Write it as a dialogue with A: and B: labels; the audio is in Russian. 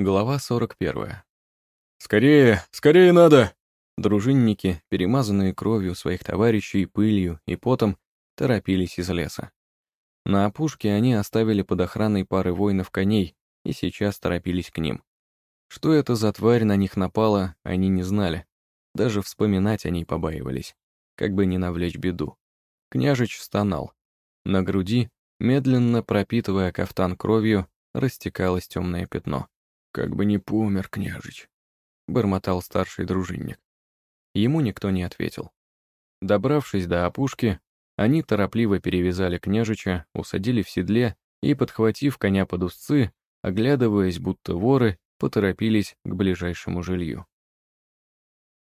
A: Глава 41.
B: «Скорее, скорее надо!»
A: Дружинники, перемазанные кровью своих товарищей, пылью и потом, торопились из леса. На опушке они оставили под охраной пары воинов коней и сейчас торопились к ним. Что это за тварь на них напала, они не знали. Даже вспоминать о ней побаивались, как бы не навлечь беду. Княжич стонал. На груди, медленно пропитывая кафтан кровью, растекалось темное пятно. «Как бы не помер, княжич», — бормотал старший дружинник. Ему никто не ответил. Добравшись до опушки, они торопливо перевязали княжича, усадили в седле и, подхватив коня под узцы, оглядываясь, будто воры, поторопились к ближайшему жилью.